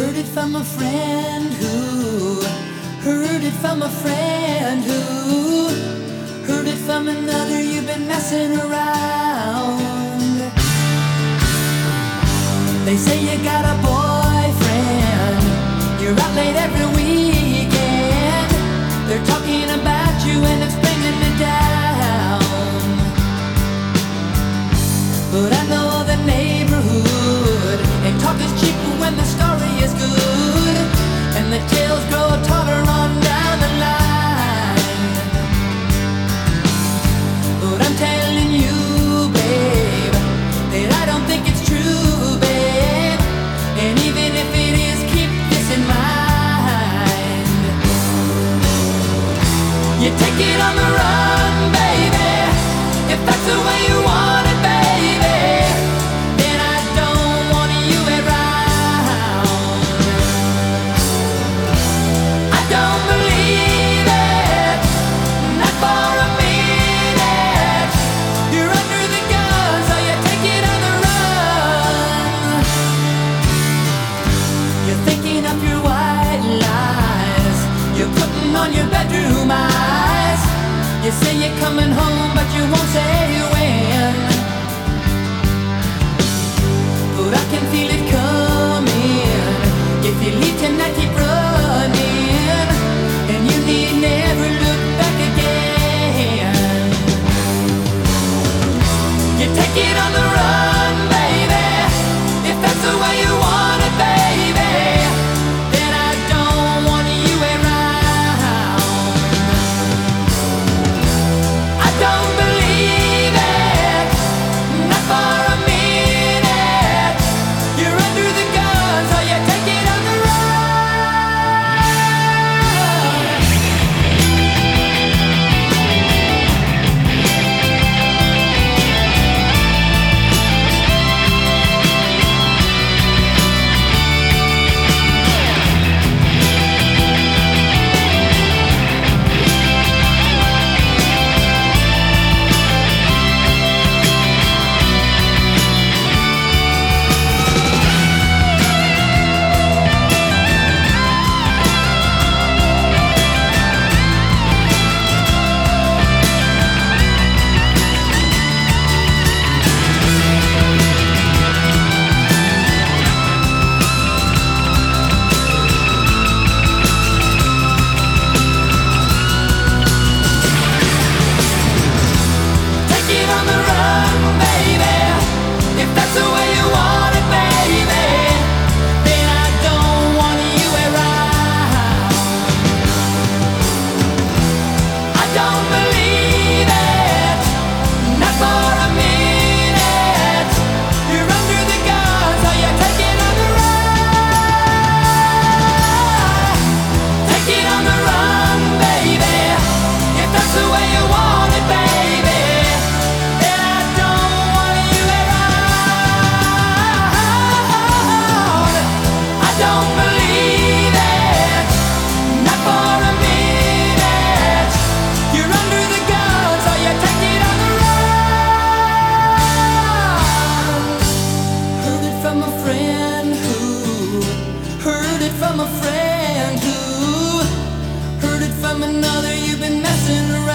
Heard it from a friend who heard it from a friend who heard it from another. You've been messing around. They say you got a boyfriend. You're out late every week. the tail's. on your bedroom eyes. You say you're coming home, but you won't say when. But I can feel it coming. get on the run, baby, if that's the way. from a friend who heard it from another. You've been messing around.